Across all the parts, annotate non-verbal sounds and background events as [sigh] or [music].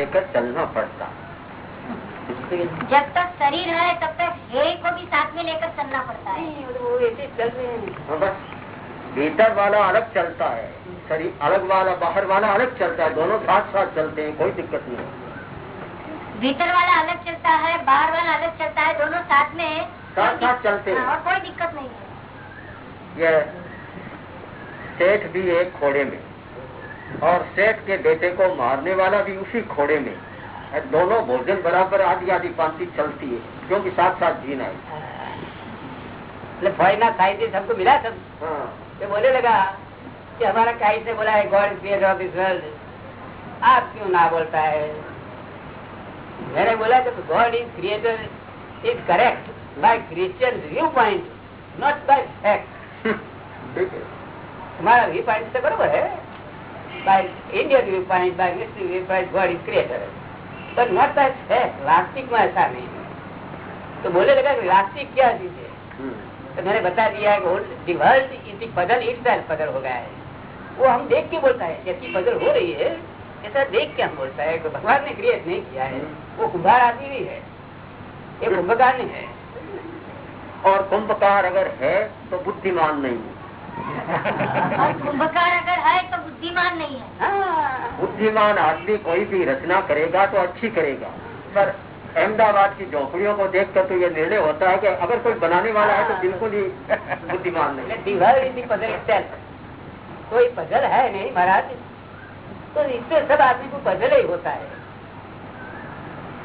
लेकर चलना पड़ता। जब तक शरीर है तब तक हे को भी साथ में लेकर चलना पड़ता है। वो ऐसे चल रहे हैं। हाँ, बस। भीतर वाला अलग चलता है शरीर अलग वाला बाहर वाला अलग चलता है दोनों साथ साथ चलते हैं कोई दिक्कत नहीं है भीतर वाला अलग चलता है बाहर वाला अलग चलता है दोनों साथ में साथ साथ चलते हाँ, हैं और कोई दिक्कत नहीं है। यह सेठ भी एक घोड़े में। और सेठ के बेटे को मारने वाला भी उसी घोड़े में। दोनों भोजन बराबर आधी आधी पांति चलती है क्योंकि साथ साथ जीना है। मतलब फॉरना साइंटिस्ट हमको मिला सब हाँ। ये बोलने लगा कि हमारा काइट ने बोला है God creator of this world. आप क्यों ना बोलता है? मैंने बोला कि God is creator is correct by Christian view point not by fact. [laughs] ठीक है। तुम्हारा व्यू पॉइंट से बरोबर है। Point God is creator but not by fact वास्तविक में ऐसा नहीं है तो बोले लगा कि वास्तविक क्या चीज़ है हम्म, तो मैंने बता दिया है कि वर्ल्ड इट सेल्फ पजल हो गया है। वो हम देख के बोलता है जैसी पजल हो रही है ऐसा देख के हम बोलता है कि भगवान ने क्रिएट नहीं किया है। वो कुंभार आदमी भी है। ये कुंभकार नहीं है। और कुंभकार अगर है तो बुद्धिमान नहीं है। कुंभकार अगर तो बुद्धिमान नहीं है। हाँ। बुद्धिमान आदमी कोई भी रचना करेगा तो अच्छी करेगा। पर अहमदाबाद की झोपड़ियों को देखकर तो ये निर्णय होता है कि अगर कोई बनाने वाला है तो बिल्कुल ही बुद्धिमान नहीं पजल कोई पजल है नहीं महाराज। तो इससे सब आदमी को पजल ही होता है।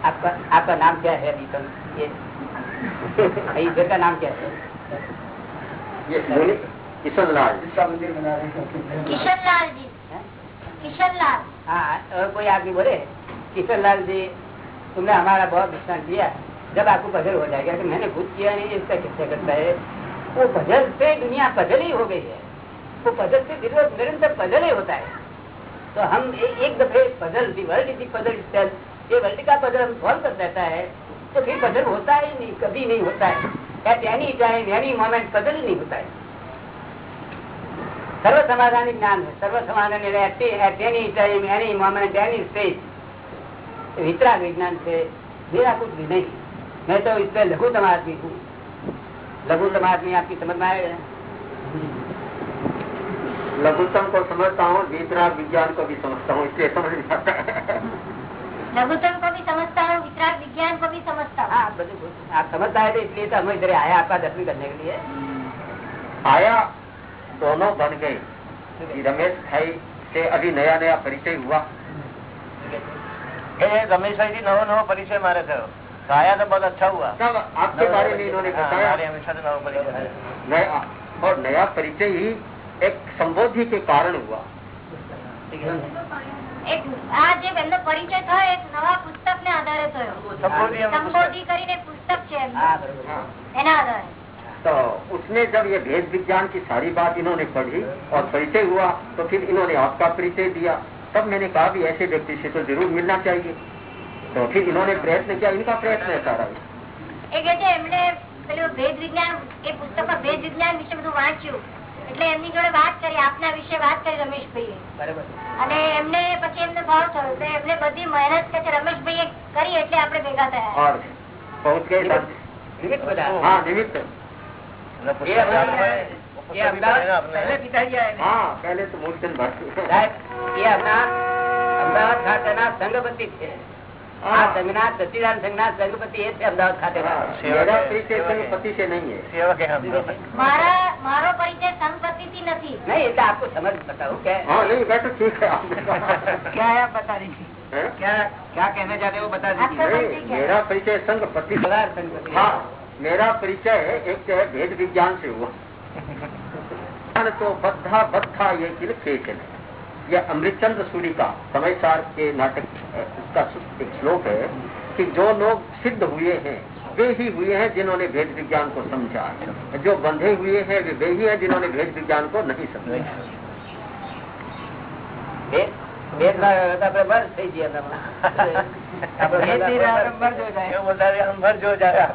आपका आपका नाम क्या है अभी तक ये ईश्वर का नाम क्या है? ये किशन लाल किशन लाल जी हैं? किशन लाल हाँ और कोई आदमी बोले किशन लाल जी तुमने हमारा बहुत नुकसान किया। जब आपको पजल हो जाएगा तो मैंने खुद किया नहीं इसका किस्सा करता है? वो पजल से दुनिया पजल ही हो गई है। वो पजल से दिन निरंतर पजल ही होता है। तो हम ए, एक दफे puzzle the world is puzzle itself, ये वर्ल्ड का पजल हम सॉल्व कर देता है? तो फिर पजल होता ही नहीं कभी नहीं होता है। At any time any moment puzzle ही नहीं होता है। સર્વ સમાધાન જ્ઞાન છે સર્વ સમાધાન એટલે એની મોમેન્ટ એની સ્ટેજ વિતરાગ વિજ્ઞાન છે મેરા કુછ ભી નહીં મેં તો ઇસ પે લઘુતમ આદમી હું લઘુતમ आदमी आपकी समझ में आएगा लघुतम को समझता हूँ वितराग विज्ञान को भी समझता हूँ इसलिए समझ नहीं आता। लघुतम को भी समझता हूँ वितराग विज्ञान को भी समझता हूँ। आप समझता है इसलिए तो हम इधर आया आपका दर्शन करने के लिए। आया सोलो बन गए रमेश भाई से अभी नया नया परिचय हुआ ए, रमेश भाई जी नवो नवो परिचय मारे थे तो आया तो बहुत अच्छा हुआ सब आपके बारे में इन्होंने बताया हमेशा से नवा परिचय नया और नया परिचय ही एक संबोधि के कारण हुआ એક આ જે એમનો પરિચય થયો એક નવા પુસ્તક ને આધારે થયો સંબોધી કરીને પુસ્તક છે એના આધારે तो उसमें जब ये भेद विज्ञान की सारी बात इन्होंने पढ़ी और परिचय हुआ तो फिर इन्होंने आपका परिचय दिया तब मैंने कहा भी ऐसे व्यक्ति से तो जरूर मिलना चाहिए तो फिर इन्होंने प्रयत्न किया इनका प्रयत्न है सारा એ કે છે એમણે પેલું ભેદ વિજ્ઞાન એ પુસ્તકમાં ભેદ વિજ્ઞાન વિશે બધું વાંચ્યું એટલે એમની જોડે વાત કરી આપના વિશે વાત કરી રમેશભાઈએ बराबर અને એમને પછી એમને ભાવ થયો તો એમને બધી મહેનત કે છે રમેશભાઈએ કરી એટલે આપણે ભેગા થયા और पहुंच गए तब निमित्त बता हाँ निमित्त એટલે ये પુસ્તક हमारे- આપણે- ये પુસ્તક भी पढ़े ना अहमदाबाद आपने। पहले पिताजी आए थे हाँ पहले तो मूलचंद भट्ट સાહેબ એ આપણા અમદાવાદ ખાતેના સંઘપતિ છે આ સંઘના સચિદાન સંઘના સંઘપતિ એ છે અમદાવાદ ખાતેના हाँ, मेरा परिचय संगपति से नहीं है સેવક है हम लोग। મારા મારો પરિચય સંપત્તિથી નથી नहीं ये तो आपको समझ बताओ क्या हाँ नहीं मैं तो ठीक है आपने कहा। क्या है आप बता दीजिए हैं? क्या क्या कहना चाहते हो बता आपका दीजिए परिचय नहीं, क्या है? मेरा परिचय संघपति से अवतार संघपति हाँ मेरा परिचय है एक जो है भेद विज्ञान से हुआ तो बद्धा बद्धा ये किल खेचन है यह अमृतचंद्र सूरी का समय सार के नाटक अ, उसका एक श्लोक है कि जो लोग सिद्ध हुए हैं वे ही हुए हैं जिन्होंने भेद विज्ञान को समझा जो बंधे हुए हैं वे वे ही हैं जिन्होंने भेद विज्ञान को नहीं समझा વેદ વેદમાં આપણે બસ થઈ ગયા તમે આપણે વેદની રાહ બસ જો જાય. એવું બોલતા रहे, हम भर जो जा रहे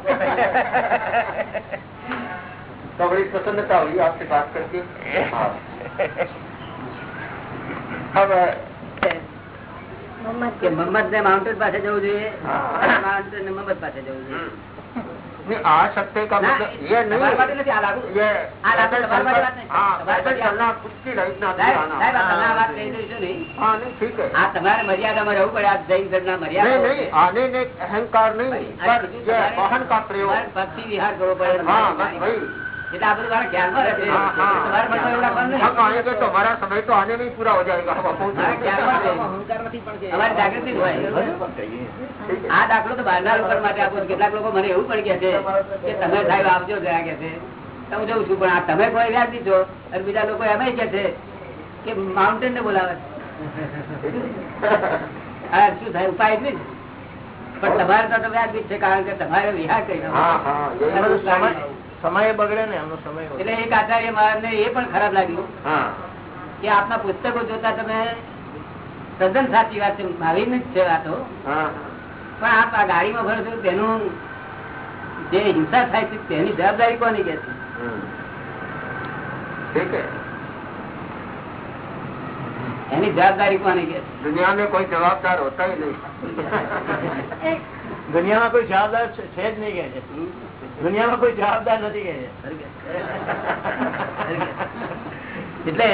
तो बड़ी प्रसन्नता हुई आपसे बात करके हाँ। अब કે મોહમ્મદ ને માઉન્ટેન પાસે જવું જોઈએ હા. માઉન્ટેન ને મોહમ્મદ પાસે જવું જોઈએ नहीं आ सकते का ના, मतलब ये તમારા માટે नहीं નથી આ લાગુ ये આ લાગુ તમારા માટે વાત નહીં. हाँ તમારા पैदल માટે આ- चलना मुश्किल है इतना दूर સાહેબ आना સાહેબ, આ તમે આ વાત કહી દઈશું નહીં हाँ नहीं ठीक है આ તમારે મર્યાદામાં રહેવું પડે આ જૈન ધર્મના नहीं મર્યાદા नहीं आने में अहंकार नहीं पर ये वाहन का प्रयोग પક્ષી વિહાર કરવો પડે हाँ बस આ દાખલો તો બહારના લોકો માટે આપો કેટલાક લોકો મને એવું પણ કે છે કે તમે સાહેબ આપજો ગયા કે છે. હું જઉં છું પણ આ તમે કોઈ વ્યાજ છો? અને બીજા લોકો એમ કે છે કે માઉન્ટેન ને બોલાવે [laughs] શું થાય ઉપાય જ. પણ તમારે તો વ્યાજ છે કારણ કે તમારે વિહાર કરી સમય બગડે ને એમનો સમય એટલે એક આચાર્ય મહારાજ ને એ પણ ખરાબ લાગ્યું કે આપના પુસ્તકો જોતા તમે તદ્દન સાચી વાત છે ભાવી જ છે વાતો. પણ આપ આ ગાડીમાં ભરો છો તેનું જે હિંસા થાય છે તેની જવાબદારી કોની કે છે? એની જવાબદારી કોની કે [laughs] દુનિયામાં કોઈ જવાબદાર હોતા નહીં. દુનિયામાં કોઈ જવાબદાર છે જ નહીં કે છે. દુનિયામાં કોઈ જવાબદાર નથી કે એટલે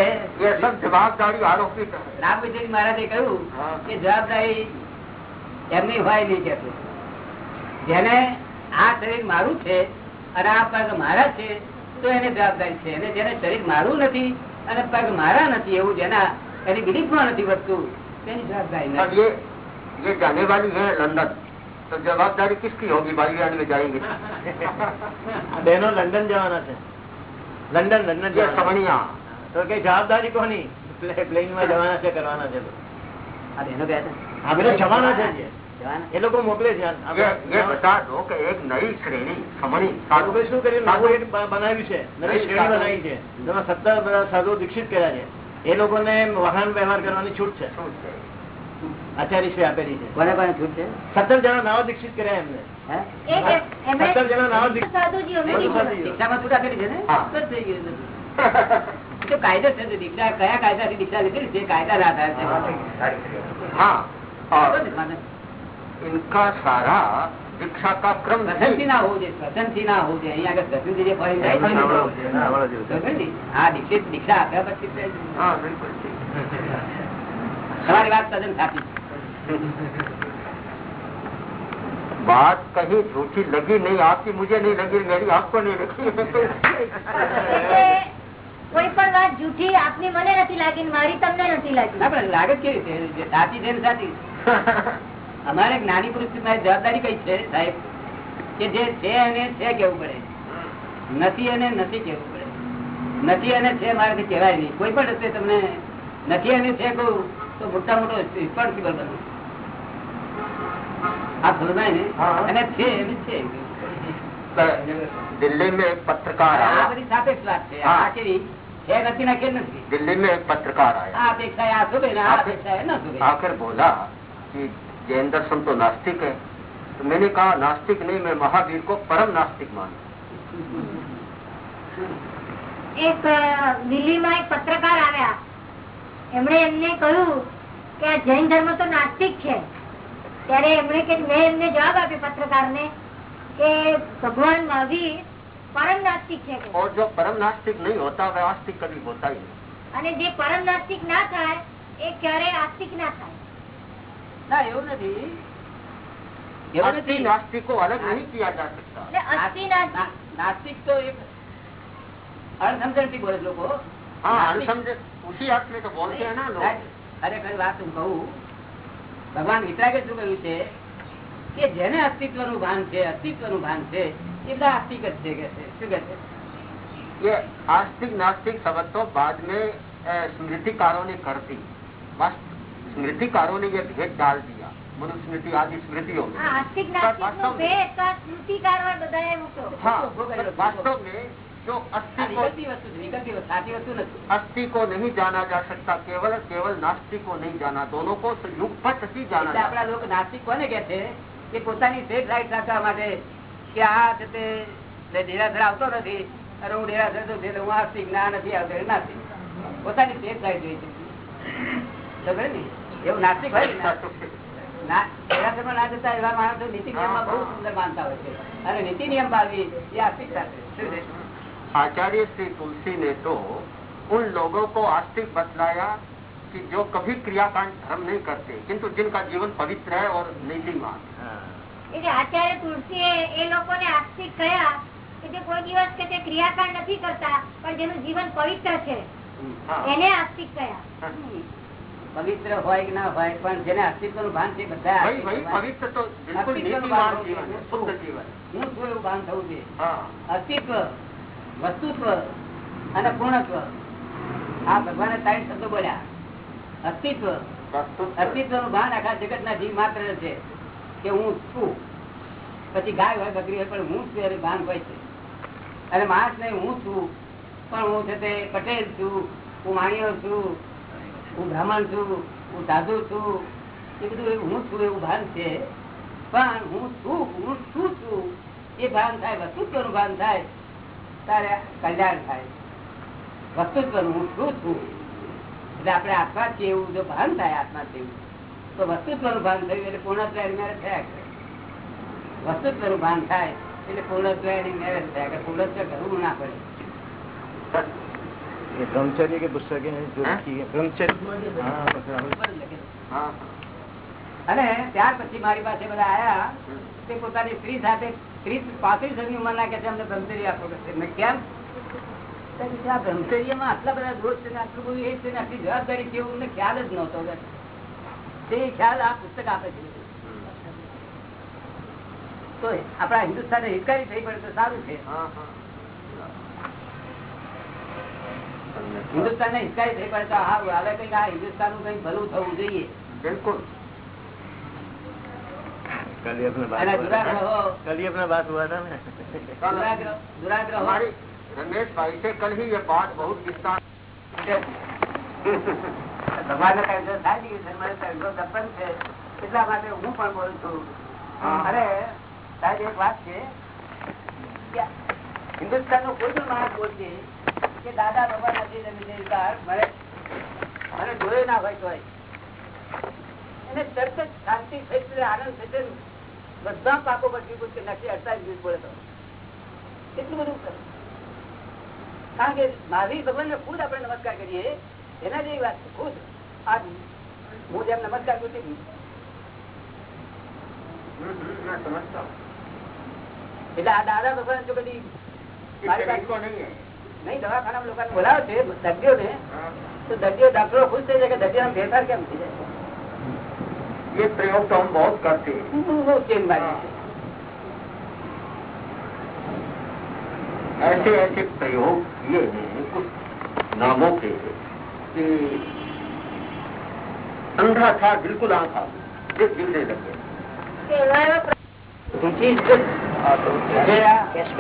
જવાબદારી આરોપી મહારાજે કહ્યું કે જવાબદારી એમની હોય નહીં કે જેને આ શરીર મારું છે અને આ પગ મારા છે તો એને જવાબદારી છે. અને જેને શરીર મારું નથી અને પગ મારા નથી એવું જેના એની બિલીફમાં નથી વધતું તેની જવાબદારી નથી. જે છે લંડન तो जवाबदारी किसकी होगी बाईयान में जाएंगे આ બહેનો લંડન જવાના છે લંડન લંડન ये જવાના समणिया તો કે જવાબદારી કોની પ્લેન માં જવાના છે કરવાના છે આ બહેનો કહે છે આ બધા જવાના છે જે. જવાના. એ લોકો મોકલે છે ये આપણે- ये बता दो कि एक नई श्रेणी समणी આ લોકોએ શું કર્યું નવું એક બ- બનાવ્યું છે નવી શ્રેણી બનાવી છે જેમાં સત્તર બધા સાધુ દીક્ષિત કર્યા છે એ લોકોને વાહન વ્યવહાર કરવાની છૂટ છે આચાર્યશ્રી આપેલી છે. [laughs] દીક્ષા સારા દીક્ષા કા ક્રમ ગસનથી ના હોવું જોઈએ ગસનથી ના હોવું જોઈએ. અહીંયા આગળ ગસનથી જે ફરી જાય હા દીક્ષિત દીક્ષા આપ્યા પછી તમારી વાત તદ્દન સાચી. છે बात कहीं झूठी लगी नहीं आपकी मुझे नहीं लगी मेरी आपको नहीं लगी એટલે કોઈ પણ વાત જૂઠી આપની મને નથી લાગી ને મારી તમને નથી લાગી ના પણ લાગે જ કેવી છે જે સાચી છે ને સાચી અમારે જ્ઞાની પુરુષ મારી જવાબદારી કઈ છે સાહેબ કે જે છે એને છે કેવું પડે નથી અને નથી કેવું પડે નથી અને છે મારાથી કહેવાય નહીં કોઈ પણ રસ્તે તમને નથી અને છે કહું તો મોટા મોટો રિસ્પોન્સિબલ બનો આ સમજાય ને હા. અને છે એને છે दिल्ली में एक पत्रकार આ आया બધી સાપેક્ષ વાત છે હા. આ કેવી છે નથી ના કે નથી दिल्ली में एक पत्रकार आया આ અપેક્ષા એ આ શોભે ને આ આખિર- અપેક્ષા એ ન શોભે आकर बोला कि जैन दर्शन तो नास्तिक है तो मैंने कहा नास्तिक नहीं मैं महावीर को परम नास्तिक मानता એક અ, દિલ્હીમાં એક પત્રકાર આવ્યા એમણે એમને કહ્યું કે આ જૈન ધર્મ તો નાસ્તિક છે ત્યારે એમણે કે મેં એમને જવાબ આપ્યો પત્રકારને કે ભગવાન મહાવીર પરમ નાસ્તિક છે કે. और जो परम नास्तिक नहीं होता वह आस्तिक कभी होता ही नहीं અને જે પરમ નાસ્તિક ના થાય એ ક્યારે આસ્તિક ના થાય ના એવું નથી એવું अस्थि નથી नास्तिक को अलग नहीं किया जा सकता એટલે અસ્થિ નાસ્તિક ના- નાસ્તિક તો એક અણસમજણથી બોલે છે લોકો हाँ नास्तिक- अनसमझे उसी अर्थ में तो बोलते हैं ना लोग અરે ખરી વાત હું કહું ભગવાન વિતરાગે શું કહ્યું છે કે જેને અસ્તિત્વનું ભાન છે અસ્તિત્વનું ભાન છે એ બધા આસ્તિક જ છે કે છે શું કે છે ये आस्तिक नास्तिक शब्द तो बाद में अ, स्मृतिकारों ने कर दी वास्त- स्मृतिकारों ने ये भेद डाल दिया मनुस्मृति आदि स्मृतियों में આ આસ્તિક નાસ્તિક નો वास्तव में ભેદ તો આ સ્મૃતિકાર બધાએ મૂક્યો हाँ वो गलत- वास्तव में जो આ अस्थि को વિકલ્પી વસ્તુ છે વિકલ્પી વસ્તુ સાચી વસ્તુ નથી अस्थि को नहीं जाना जा सकता केवल केवल नास्तिक को नहीं जाना दोनों को युगपट ही जाना એટલે जा આપણા લોકો નાસ્તિક કોને કે છે કે પોતાની સેફ રાઈટ રાખવા માટે કે આ છે તે તે ડેરાસર આવતો નથી અને હું ડેરાસર તો છે એટલે હું આસ્તિક ના નથી આવતો એટલે નાસ્તિક પોતાની સેફ રાઈટ જોઈ છે ખબર ને એવું નાસ્તિક હોય ને ના એવા ધર્મમાં ના જતા એવા માણસો નીતિ નિયમમાં બહુ સુંદર માનતા હોય છે અને નીતિ નિયમ પાળવી એ આસ્તિકતા છે શું છે आचार्य श्री तुलसी ने तो उन लोगों को आस्तिक बतलाया कि जो कभी क्रियाकांड धर्म नहीं करते किंतु जिनका जीवन पवित्र है और नीतिमान હા. એટલે આચાર્ય તુલસીએ એ લોકોને આસ્તિક કહ્યા કે જે કોઈ દિવસ કે તે ક્રિયાકાંડ નથી કરતા પણ જેનું જીવન પવિત્ર છે हाँ। એને આસ્તિક કહ્યા પવિત્ર હોય કે ના હોય પણ જેને અસ્તિત્વ નું ભાન છે બધા वही वही पवित्र तो बिल्कुल नीतिमान जीवन है शुद्ध जीवन હું છું એવું ભાન થવું જોઈએ हाँ અસ્તિત્વ વસ્તુત્વ અને પૂર્ણત્વ. આ ભગવાને સાઈઠ શબ્દો બોલ્યા. અસ્તિત્વ. અસ્તિત્વનું ભાન આખા જગત ના જીવ માત્ર છે કે હું છું. પછી ગાય હોય બકરી હોય પણ હું છું એને ભાન હોય છે. અને માણસ નહીં હું છું. પણ હું છે તે પટેલ છું. હું માણીઓ છું. હું બ્રાહ્મણ છું. હું સાધુ છું. એ બધું હું છું એવું ભાન છે. પણ હું છું હું શું છું? એ ભાન થાય વસ્તુત્વનું ભાન થાય. તારે કલ્યાણ થાય વસ્તુ હું શું છું એટલે આપણે આત્મા છે એવું જો ભાન થાય આત્મા છે તો વસ્તુત્વનું ભાન થયું એટલે પૂર્ણત્વ મેરેજ થયા કરે. વસ્તુત્વનું ભાન થાય એટલે પૂર્ણત્વ મેરેજ થયા કરે. પૂર્ણત્વ કરવું ના પડે. બ્રહ્મચર્ય કે પુસ્તકે અને ત્યાર પછી મારી પાસે બધા આયા તે પોતાની સ્ત્રી સાથે ત્રીસ પાંત્રીસ વર્ષની ને આટલું છે ને હિન્દુસ્તાન હિતકારી થઈ પડે તો સારું છે. હિન્દુસ્તાન ને હિતકારી થઈ પડે તો હા હવે કંઈક આ હિન્દુસ્તાનનું કઈ ભલું થવું જોઈએ. બિલકુલ. कल ही अपना અને बात हुआ था દુરાગ્રહો कल ही अपना बात हुआ था ना દુરાગ્રહ દુરાગ્રહો हमारी रमेश भाई से कल ही ये बात बहुत विस्तार ભગવાનને કાયદો થાય છે કે ધર્મને કાયદો દર્પણ છે એટલા માટે હું પણ બોલું છું હા. અરે સાહેબ એક વાત છે કે હિન્દુસ્તાન નો કોઈ પણ માણસ બોલશે કે દાદા ભગવાન નથી જમીન મને મને જોયો ના હોય તોય એને તરત જ શાંતિ થઈ છે આનંદ થઈ છે બધા પાકો બદલી પૂછ કે નથી અડતાલીસ દિવસ બોલે તો. એટલું બધું કરે. કારણ કે મારી ભગવાન ને ખુદ આપણે નમસ્કાર કરીએ એના જેવી વાત છે ખુદ. આ હું જેમ નમસ્કાર કરું એટલે આ દાદા ભગવાન જો કદી નહીં દવાખાના લોકો બોલાવે છે દર્દીઓ ને તો દર્દીઓ ડાક્ટરો ખુશ થઈ જાય કે દર્દીઓ ફેરફાર કેમ થઈ જાય? ये प्रयोग तो हम बहुत करते हैं બહુ- બહુ ચેન મારી [laughs] છે. ऐसे ऐसे प्रयोग किए हैं कुछ नामों के कि अंधा था बिल्कुल आंखा ये गिरने लगे કે એવા એવા પ્ર- This is the- જે આ કેશ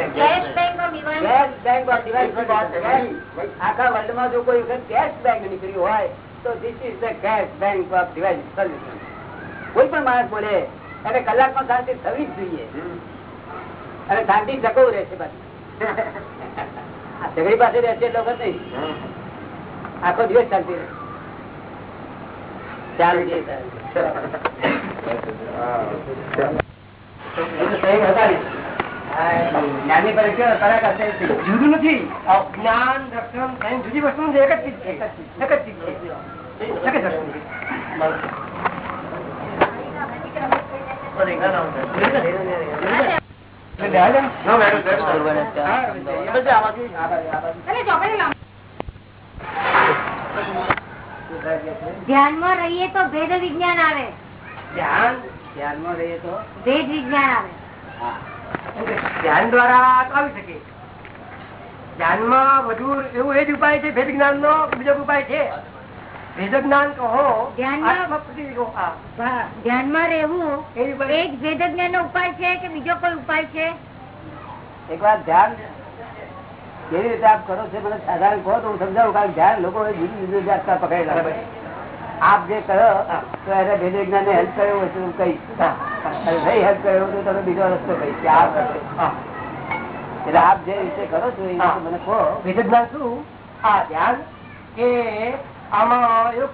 બેંકનો નિવાસ Cash bank of device ऐसी बात है वही वही આખા વર્લ્ડમાં જો કોઈ વખત કેશ બેંક નીકળી હોય તો this is the cash bank of device solution કોઈ પણ માણસ બોલે એને કલાકમાં શાંતિ થવી જ જોઈએ. અને શાંતિ જગવું રહેશે બસ. સગડી પાસે રહેશે એટલો વખત નહીં. આખો દિવસ શાંતિ રહે. જુદું નથી. જ્ઞાન દર્શન વસ્તુ એક જ ચીજ છે. એક જ ચીજ છે. ધ્યાનમાં રહીએ તો ભેદ વિજ્ઞાન આવે. ધ્યાન? ધ્યાનમાં રહીએ તો? ભેદ વિજ્ઞાન આવે. ધ્યાન દ્વારા આવી શકે ધ્યાનમાં વધુ એવું એ જ ઉપાય છે ભેદ જ્ઞાન નો બીજો ઉપાય છે. ભેદ કહો ધ્યાનમાં- આત્મપ્રતિ કહો. હા. ભા- ધ્યાનમાં રહેવું એ જ ઉપાય. એ જ ભેદ જ્ઞાન નો ઉપાય છે કે બીજો કોઈ ઉપાય છે એક વાર ધ્યાન કેવી રીતે આપ કરો છો મને સાધારણ કહો તો હું સમજાવું કારણ ધ્યાન લોકો જુદી જુદી પકડેલા આપ જે કરો તો એને ભેદ વિજ્ઞાન ને હેલ્પ કર્યો હોય તો હું કહીશ નહીં હેલ્પ કર્યો તો તમે બીજો રસ્તો કહીશ કે આ. એટલે આપ જે રીતે કરો છો એ મને કહો ભેદ જ્ઞાન શું આ ધ્યાન કે આમાં એવું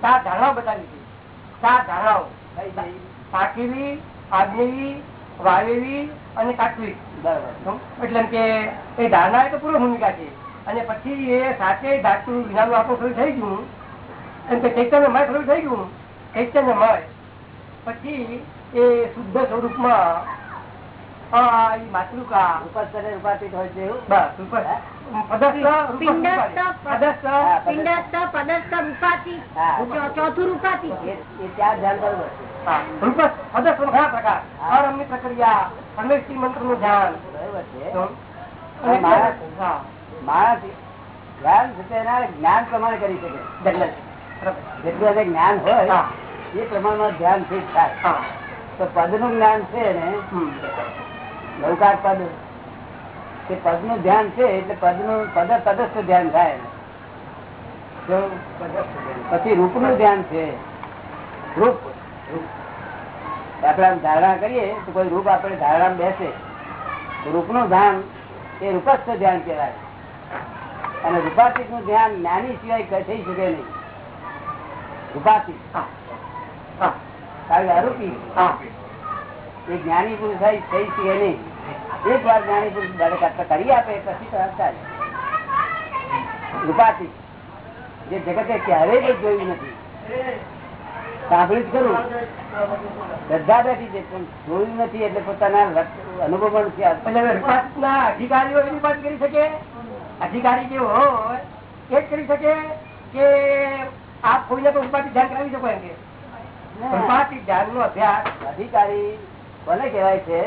સાત ધારણાઓ બતાવી છે સાત ધારણાઓ? પાઠવી આજ્ઞેવી વાવેવી અને બરાબર. એટલે કે એ ધારણા એ તો પૂર્વ ભૂમિકા છે. અને પછી એ સાથે ધાતુ વિનાનું આપણું થોડું થઈ ગયું. એમ કે ચૈતન્ય મય થોડું થઈ ગયું. ચૈતન્ય મય. પછી એ શુદ્ધ સ્વરૂપમાં ચોથું રૂપાતી ચાર ધ્યાન બરોબર પદસ્થ નો ઘણા પ્રકાર. હા. પ્રક્રિયા પરમેશ્વરી મંત્રનું ધ્યાન છે. તો, અને માણસ જ્ઞાન છે એના જ્ઞાન પ્રમાણે કરી શકે. જેટલું એને જ્ઞાન હોય. એ પ્રમાણમાં ધ્યાનથી જ થાય. હા. તો પદનું જ્ઞાન છે ને લૌકાર પદ તે પદનું ધ્યાન છે એટલે પદનું પદ તદસ્થ ધ્યાન થાય. પછી રૂપનું ધ્યાન છે. રૂપ. આપણે ધારણા કરીએ તો કોઈ રૂપ આપણે ધારણા બેસે. રૂપનું ધ્યાન એ રૂપસ્થ ધ્યાન કહેવાય. અને રૂપાતીતનું ધ્યાન જ્ઞાની સિવાય થઈ શકે નહીં. રૂપાતીત. અરૂપી હા. એ જ્ઞાની પુરુષ થઈ થઈ શકે નહીં. એક વાર જ્ઞાની પુરુષ દરેક કરી આપે પછી તો ચાલે રૂપાતી જે જગતે ક્યારેય પણ જોયું નથી. સાંભળ્યું જ ખરું. શ્રદ્ધા બેઠી છે પણ જોયું નથી એટલે પોતાના અનુભવ પણ અધિકારીઓ એની વાત કરી શકે? અધિકારી જે હોય એ જ કરી શકે કે આપ કોઈને તો રૂપાથી ધ્યાન કરાવી શકો એમ કે? રૂપાથી ધ્યાન નો અભ્યાસ. અધિકારી કોને કહેવાય છે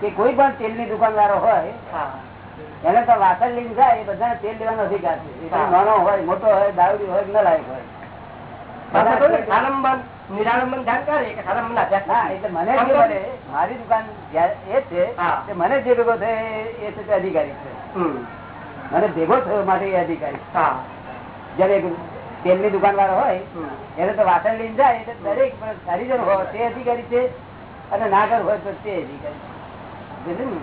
કે કોઈ પણ તેલની દુકાનદારો હોય એને તો વાસણ લઈને જાય એ બધાને તેલ લેવાનો અધિકાર છે. નાનો હોય મોટો હોય દાવડી હોય ન લાયક હોય ને, ના મારી દુકાન એ છે મને જે ભેગો થયો એ છે અધિકારી છે. મને ભેગો થયો માટે એ અધિકારી હા. જયારે તેલની દુકાન વાળો હોય એને તો વાસણ લઈને જાય એટલે દરેક હરિજન હોય તે અધિકારી છે. અને નાગર હોય તો તે ને?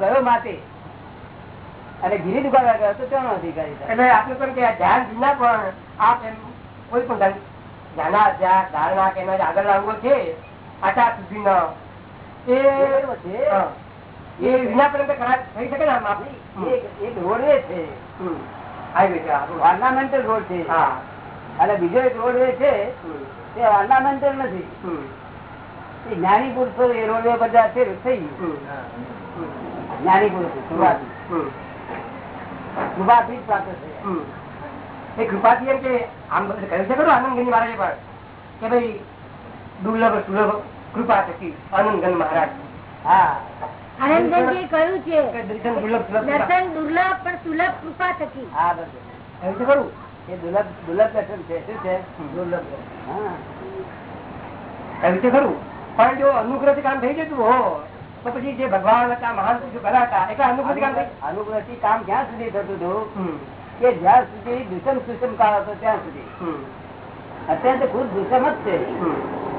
ગયો માતે અને ગીરી દુકાન ગયો તો તેનો અધિકારી એટલે આપણે પણ કે ધ્યાન વિના પણ આપ એમ કોઈ પણ ધ્યાન- ધારણા કે આગળના અંગો છે શુદ્ધિના, એ છે. એ વિના પર્યંત એમ થઈ શકે ને આપણી એક રોડ એ છે છે. ઓર્નામેન્ટલ રોડ છે હા. અને બીજો એક રોડવે છે હમ. તે ઓર્નામેન્ટલ નથી. એ જ્ઞાની પુરુષો એ રોડવે પર છે થઈ જ્ઞાની પુરુષો કૃપાથી. કૃપાથી જ પ્રાપ્ત છે એ કૃપાથી એમ કે આમ બધું કહ્યું છે ખરું આનંદ ગંજ મહારાજે પણ કે ભાઈ દુર્લભ સુલભ કૃપા થકી આનંદ ગંજ મહારાજ. હા. કહ્યું છે દર્શન દુર્લભ પણ સુલભ કૃપા થકી. હા બધું. કહ્યું છે ખરું? એ દુર્લભ દુર્લભ દર્શન છે શું છે? દુર્લભ હા કહ્યું છે ખરું? પણ જો અનુગ્રહ કામ થઈ જતું હો તો પછી જે ભગવાન હતા મહાન પુરુષો કરાતા એટલે અનુગ્રહ કામ અનુગ્રહ કામ ક્યાં સુધી થતું હતું કે જ્યાં સુધી દુષમ સુષમ કાળ હતો ત્યાં સુધી. અત્યારે ખુદ દુષમ જ છે.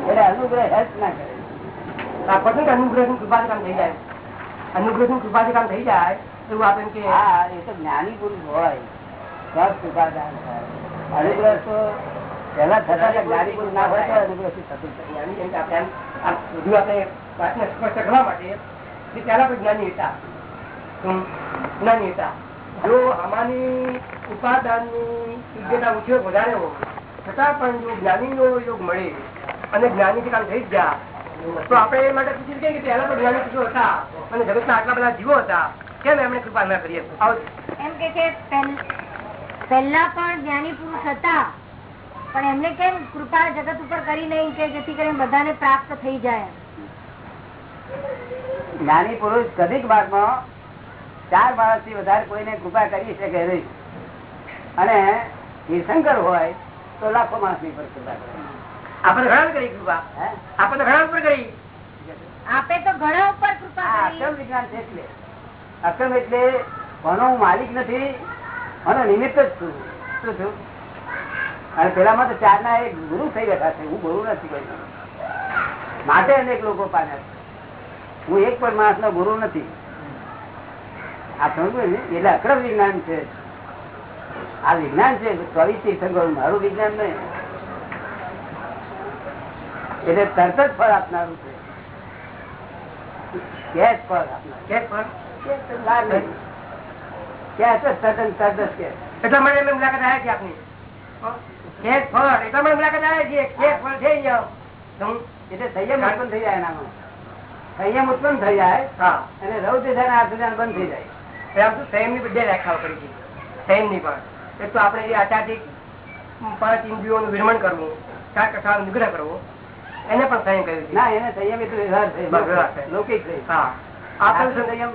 એટલે અનુગ્રહ હેલ્પ ના કરે. આપણને અનુગ્રહનું કૃપાથી કામ થઈ જાય? અનુગ્રહનું કૃપાથી કામ થઈ જાય એવું આપણે કે હા એ તો જ્ઞાની પુરુષ હોય થાય. અનુગ્રહ તો પહેલા થતા ગાડી કોઈ ના હોય તો બધું આપણે વાતને સ્પષ્ટ કરવા માટે કે પહેલા તો જ્ઞાની હતા. જ્ઞાની હતા. જો આમાંની ઉપાદાનની યોગ્યતા ઉપયોગ વધારે હોય, છતાં પણ જો જ્ઞાનીનો યોગ મળે અને જ્ઞાની કામ થઈ ગયા તો આપણે એ માટે પૂછી શકીએ કે પહેલા તો જ્ઞાની પુરુષો હતા અને જગતના આટલા બધા જીવો હતા, કેમ એમણે કૃપા ના આવો. એમ કે પહેલા પણ જ્ઞાની પુરુષ હતા પણ એમને કેમ કૃપા જગત ઉપર કરી નહીં કે જેથી કરીને બધાને પ્રાપ્ત થઈ જાય? જ્ઞાની પુરુષ કદીક ભાગમાં ચાર માણસથી વધારે કોઈને કૃપા કરી શકે નહીં. અને તીર્થંકર હોય તો લાખો માણસની પર કૃપા કરે. આપણે ઘણા કરી કૃપા. આપણે ઘણા ઉપર કરી. આપે તો ઘણા ઉપર કૃપા અક્રમ વિજ્ઞાન છે એટલે. અક્રમ એટલે કોનો હું માલિક નથી અને નિમિત્ત જ છું. શું છું અને પેલામાં તો ચાર ના એક ગુરુ થઈ બેઠા છે હું ગુરુ નથી કોઈ માટે અનેક લોકો પામ્યા છે. હું એક પણ માણસ નો ગુરુ નથી. આ સમજવું ને? એટલે અક્રમ વિજ્ઞાન છે. આ વિજ્ઞાન છે ચોવીસ તીર્થંકર મારું વિજ્ઞાન નહીં. એટલે તરત જ ફળ આપનારું છે. કે જ ફળ આપનાર. કે ફળ? વાર નહીં. કે જ તદ્દન તરત જ કે એટલા માટે મુલાકાત આવ્યા છે આપની? કેસ ફળ એટલા માટે મુલાકાત આવ્યા છીએ કેસ ફળ થઈ જાઓ એટલે સંયમ ઉત્પન્ન થઈ જાય એનામાં. સંયમ ઉત્પન્ન થઈ જાય અને રૌદ્ર બંધ થઈ જાય. આમ તો સંયમની બે વ્યાખ્યાઓ પડી છે. સંયમની પણ. એક તો આપણે એ આચાર્ય પાંચ ઇન્દ્રિયોનું વિરમણ કરવું ચાર કથાનો નિગ્રહ કરવો એને પણ સંયમ કહ્યું છે. ના એને સંયમ એટલે વ્યવહાર વ્યવહાર લૌકિક થઈ હા. આપણો સંયમ.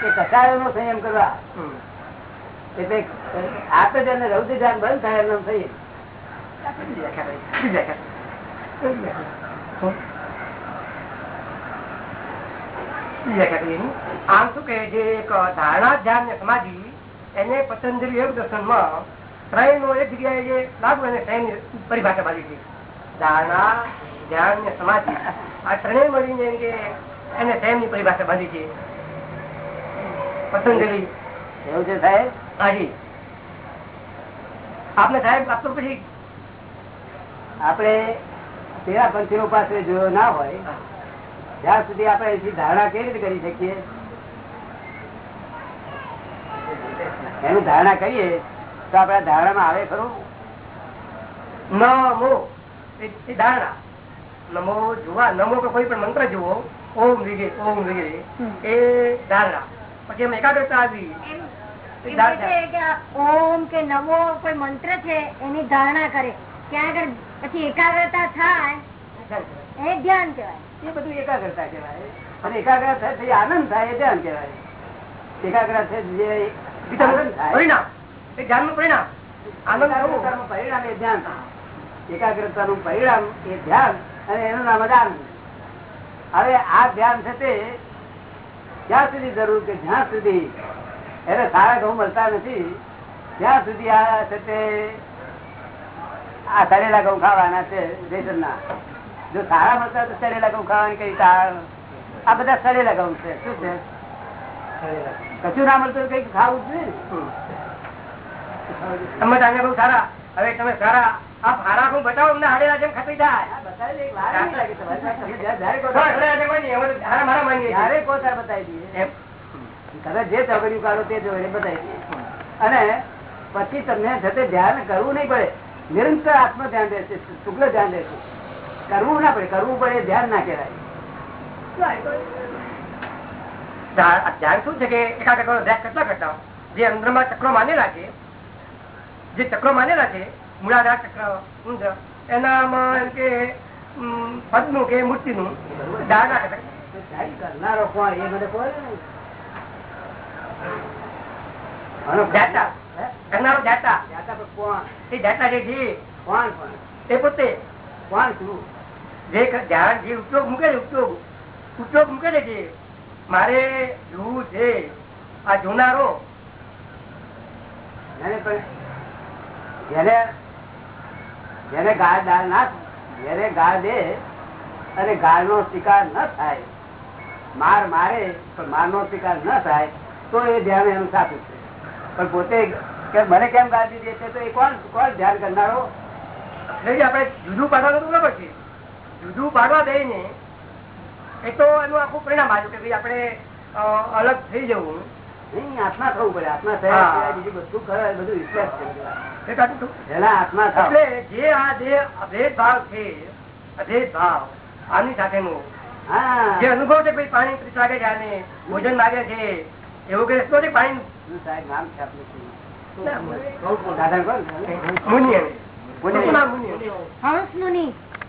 કે કસાયો નો સંયમ કરવા. એટલે આપણે જેને રૌદ્ર ધ્યાન બંધ થાય એનો સંયમ. આમ શું કે જે એક ધારણા ધ્યાન ને સમાધિ એને પતંજલિ યોગ દર્શનમાં ત્રણ નો એક જગ્યાએ જે લાગુ એને ત્રણ પરિભાષા બાંધી છે ધારણા ધ્યાન ને સમાધિ આ ત્રણેય મળીને એને ત્રણની પરિભાષા બાંધી છે પતંજલિ એવું છે સાહેબ હાજી આપને સાહેબ આપતો પછી આપણે તેરા પંથીઓ પાસે જોયો ના હોય ત્યાં સુધી આપણે એથી ધારણા કેવી રીતે કરી શકીએ? એની ધારણા કરીએ તો આપણા ધારણામાં આવે ખરું? નમો. એ ધારણા. નમો જોવા નમો કે કોઈ પણ મંત્ર જુઓ ઓમ વિગે ઓમ વિગે એ ધારણા. પછી એમ એકાગ્રતા આવી. ઓમ કે નમો કોઈ મંત્ર છે એની ધારણા કરે. ત્યાં આગળ પછી એકાગ્રતા થાય એ ધ્યાન કહેવાય. એ બધું એકાગ્રતા કહેવાય. અને એકાગ્રતા થઈ આનંદ થાય એ ધ્યાન કહેવાય. એકાગ્રતા જે પરિણામ. એ ધ્યાનનું પરિણામ. આનંદ થવું. પરિણામ એ ધ્યાન એકાગ્રતાનું પરિણામ એ ધ્યાન અને એનું નામ જ આનંદ. હવે આ ધ્યાન છે તે જ્યાં સુધી જરૂર કે જ્યાં સુધી એને સારા ઘઉં મળતા નથી ત્યાં સુધી આ છે તે આ સરેલા ઘઉં ખાવાના છે રેશનના જો સારા મળતા તો સરેલા ઘઉં ખાવાની કઈ આ બધા સરેલા ઘઉં છે. શું છે? કશું ના મળતું કંઈક ખાવું છે તમે તાને બહુ સારા. હવે તમે સારા. આ ભારા હું બતાવો અમને હાડેલા જેમ ખપી જાય. હારા. જે ચોગડિયું કાઢો તે બતાવી અને પછી તમને જતે ધ્યાન કરવું નહીં પડે. નિરંતર આત્મ ધ્યાન રહેશે શુક્લ ધ્યાન રહેશે કરવું ના પડે કરવું પડે ધ્યાન ના કહેવાય. ધ્યાન ધ્યાન શું છે કે એકાગ્ર કરો ધ્યાન કરતા? કરતા જે અંદરમાં ચક્રો માનેલા છે જે ચક્રો માનેલા છે મૂળાધાર ચક્ર ઊંધ, એનામાં એમ કે પદનું કે મૂર્તિનું ધારણા કરે તો કરનારો કોણ? એ મને કહો ને. કરનારો જાતા? જાતા પર કોણ? એ જાતા જે છે કોણ કોણ? એ પોતે. કોણ શું જે ક- જે ઉપયોગ મૂકે છે ઉપયોગ. ઉપયોગ મૂકે છે જે. મારે જોવું છે. આ જોનારો. જેને પણ જેને જેને ગાળ દાળ ના જેને ગાળ દે અને ગાળ નો શિકાર ન થાય માર મારે પણ માર નો શિકાર ન થાય તો એ ધ્યાન એનું સાચું છે. પણ પોતે મને કેમ ગાળ દે છે તો એ કોણ કોણ ધ્યાન કરનારો? નહીં આપણે જુદું પાડવા તો બરાબર છે જુદું પાડવા દઈને એ તો એનું આખું પરિણામ આવ્યું કે ભાઈ આપણે અલગ થઈ જવું. નહીં આત્મા થવું પડે. આત્મા થયા બીજું બધું કરે બધું વિશ્વાસ છે. બધું. એ સાચું હતું. જેના આત્મા થાવ. એટલે જે આ જે અભેદ ભાવ છે અભેદ ભાવ આની સાથેનું હા. જે અનુભવ છે ભાઈ પાણી વાગે છે ભોજન માગે છે એવું કે રસ્તો છે પાણી સાહેબ નામ છે આપનું શું? મુનિ દાદા કોણ મુનિ. મુનિ. શું નામ મુનિ? હંસ મુનિ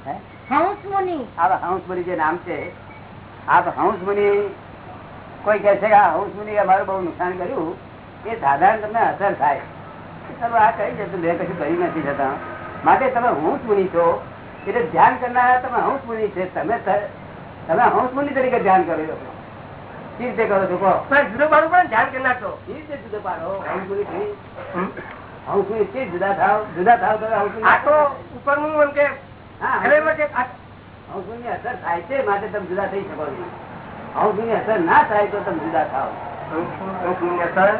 હે? હંસ મુનિ આ હંસ મુનિ જે નામ છે આ હંસ મુનિ કોઈ કહે છે કે આ હંસ મુનિ અમારું બહુ નુકસાન કર્યું એ સાધારણ તમને અસર થાય તમે આ કહી જતું મેં કશું કરી નથી જતા માટે તમે હંસ મુનિ છો એટલે ધ્યાન કરનારા તમે હંસ મુનિ છે તમે તમે હંસ મુનિ તરીકે ધ્યાન કરી છો કેવી રીતે કરો છો જુદો પાડો પણ ધ્યાન કરનાર તો કેવી રીતે જુદો પાડો. હંસ મુનિ થી જુદા થાવ જુદા થાવ તો હંસ મુનિ આ તો એમ કે હા ખરેખર છે આ હંસની અસર થાય છે માટે તમે જુદા થઈ શકો છો. હંસની અસર ના થાય તો તમે જુદા થાવ. અસર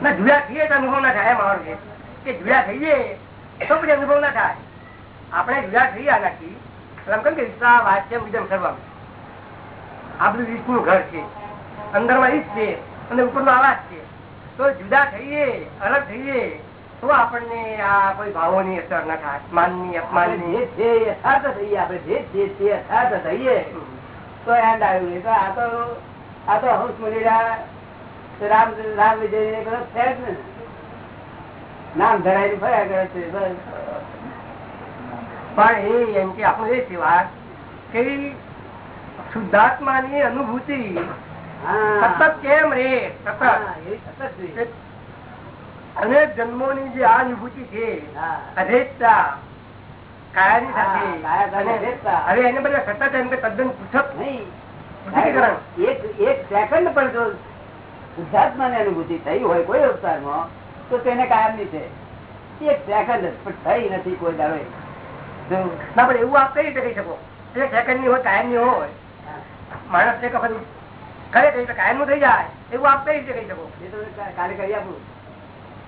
ના જુદા થઈએ તો અનુભવ ના થાય એમ મારું કે જુદા થઈએ તો પછી અનુભવ ના થાય. આપણે જુદા થઈ આ બધું તો જુદા થઈએ, અલગ રામ રામ વિજય નામ ધરાયેલું ફર્યા કરે છે. પણ એ એમ કે આપણું એ છે વાત કે શુદ્ધાત્માની અનુભૂતિ. સતત કેમ રે? સતત. અને જન્મો જન્મોની જે આ અનુભૂતિ છે. અધેજતા કાયાની સાથે. હવે એને બધા સતત એમ કે તદ્દન પૃથક નહીં. એક એક સેકન્ડ પણ જો શુદ્ધાત્મા ની અનુભૂતિ થઈ હોય કોઈ અવતારમાં તો તેને કાયમની છે. એક સેકન્ડ પણ થઈ નથી કોઈ દાડો. ના, પણ એવું આપ કઈ રીતે કહી શકો? એક સેકન્ડની હોય કાયમની હોય. માણસ છે ખબર ખરે કઈ કાયમનું થઈ જાય. એવું આપ કઈ રીતે કહી શકો? એ તો કાલે કરી આપું.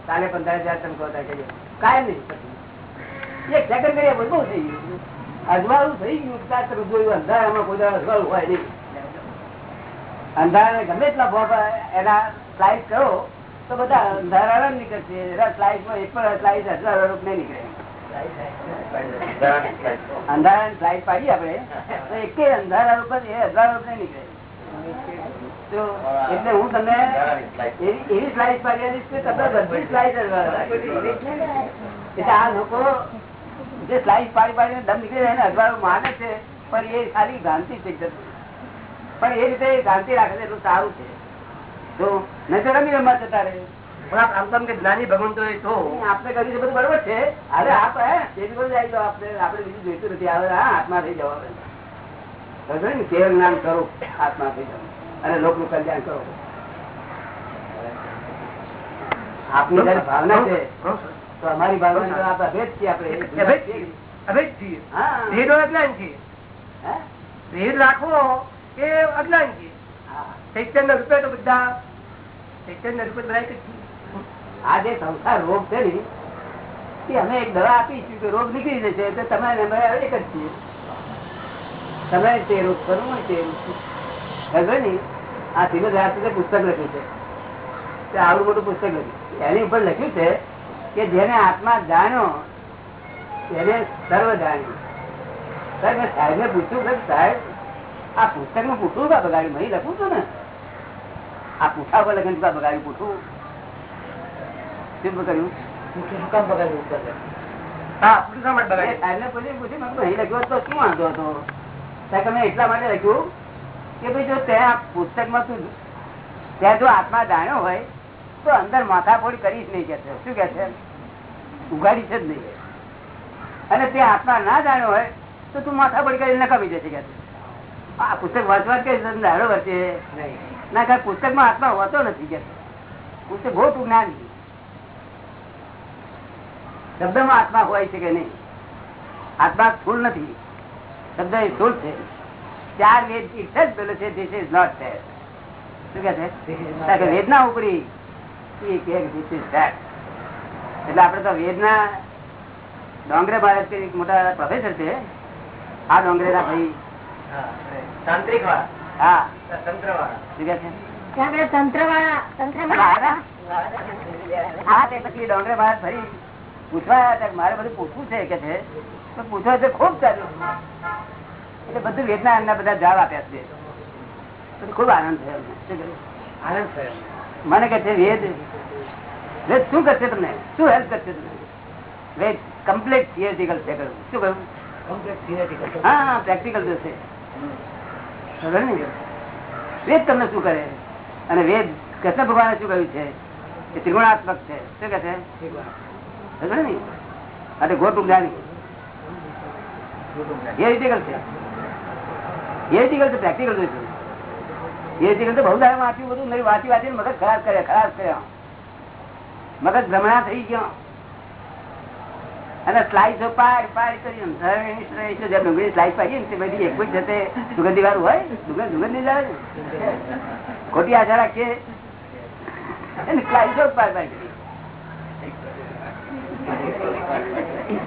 કાલે પંદર હજાર તમે કહો કાયમ નહીં એક સેકન્ડ કરી આપું, બહુ થઈ ગયું. અજવાળું થઈ ગયું તમે જોયું, અંધારામાં કોઈ અજવાળું હોય નહીં. અંધારા ગમે એટલા ભોગ એના સ્લાઇસ કરો, તો બધા અંધારા નીકળશે. એના એક પણ અજવાળો નહીં નીકળે. અંધારા ફ્લાઇટ પાડી આપડે એકે અંધારા ઉપર એ હજાર નહીં નીકળે. એટલે હું તમને એવી ફ્લાઇટ પાડી આપીશ કે તમે બધી ફ્લાઇટ એટલે આ લોકો જે ફ્લાઇટ પાડી પાડીને દમ નીકળી જાય ને અજવાળું માને છે, પણ એ ખાલી ગાંધી છે. પણ એ રીતે ગાંધી રાખે એટલું સારું છે. તો તો રમી રમવા જતા રહે. પણ આપ આમ કે જ્ઞાની ભગવંતો એ તો આપણે કર્યું છે બધું બરોબર છે. હવે આપ એ બધું જાય તો આપણે આપણે બીજું જોઈતું નથી. હવે હા આત્મા થઈ જવા ને કેવળ જ્ઞાન કરો આત્મા થઈ જવા અને લોકનું કલ્યાણ કરો. આપની જયારે ભાવના છે તો અમારી ભાવના આપણે અભેદ છીએ આપણે. અભેદ છીએ. હા. ભેદો અજ્ઞાન છે હે? ભેદ રાખવો એ અજ્ઞાન છે ચૈતન્ય રૂપે તો બધા ચૈતન્ય રૂપે બધા છીએ. આ જે સંસાર રોગ છે ને અમે એક દવા આપીશું કે રોગ નીકળી જશે તો તમે ને એક જ છીએ. તમે તે રોગ કરવું તે ખબર ને આ શ્રીમદ રાજચંદ્રે પુસ્તક લખ્યું છે. તે આવડું મોટું પુસ્તક લખ્યું એની ઉપર લખ્યું છે કે જેને આત્મા જાણ્યો તેને સર્વ જાણ્યું. સાહેબ, મેં સાહેબને પૂછ્યું કે સાહેબ, આ પુસ્તકનું પૂછવું કા બગાડ્યું? મહી લખું છું ને. આ પૂછા પર લખીને કા પૂછવું શું કર્યું હા આપણું શા માટે બગાડે? સાહેબને પૂછ્યું, પૂછ્યું, મેં કીધું, અહીં લખ્યું હોત તો શું વાંધો હતો? સાહેબ તમે એટલા માટે લખ્યું કે ભાઈ જો ત્યાં તું ત્યાં જો આત્મા જાણ્યો હોય તો અંદર માથાફોડ કરી જ નહીં કે છે. શું કે છે? ઉગાડી છે જ નહીં. અને તે આત્મા ના જાણ્યો હોય તો તું માથાફોડી કરીને નકામી જશે કે છે. આ પુસ્તક વાંચવા કે દાડો વચ્ચે ના કાંઈ પુસ્તકમાં આત્મા હોતો નથી કે પુસ્તક બહુ તું જ્ઞાન. શબ્દમાં આત્મા હોય છે કે નહીં? આત્મા સ્થુલ નથી. શબ્દ એ સ્થુલ છે. ચાર વેદ એક જ પેલો છે ધીસ ઇઝ નોટ ધેર શું કે છે? વેદના ઉપરી. એટલે આપણે તો વેદના ડોંગરે ભારત એક મોટા પ્રોફેસર છે. આ ડોંગરે ના ભાઈ તાંત્રિક વાળા હા. તંત્ર વાળા શું કે છે? તંત્ર વાળા તંત્ર હા તે પછી ડોંગરે ભારત ફરી પૂછવા કે મારે બધું પૂછવું છે કે છે? તો પૂછવા છે ખૂબ ચાલ્યું એટલે બધું વેદના એમના બધા જવાબ આપ્યા છે. ખૂબ આનંદ થયો. આનંદ થયો. મને કે છે વેદ વેદ શું કરશે તમને? શું હેલ્પ કરશે તમને? વેદ કમ્પ્લીટ થિયરિટિકલ છે શું કહ્યું? Complete theoretical. હા પ્રેક્ટિકલ જશે ખબર ને વેદ તમને શું કરે? અને વેદ કૃષ્ણ ભગવાને શું કહ્યું છે? એ ત્રિગુણાત્મક છે. શું કે છે? તો ગોટું થિયરિટિકલ પ્રેક્ટિકલ જોઈશું બહુ દાડા વાંચ્યું બધું નહીં થઈ ગયો. અને સ્લાઇસ પાડ પાર કરી ડુંગળી સ્લાઇસ પાડી ને તે એક જ જતે સુગંધી વાળું હોય સુગંધ સુગંધી જાય. ખોટી આશા રાખીએ. ક્લાઈસો પાર પાડી. કરી.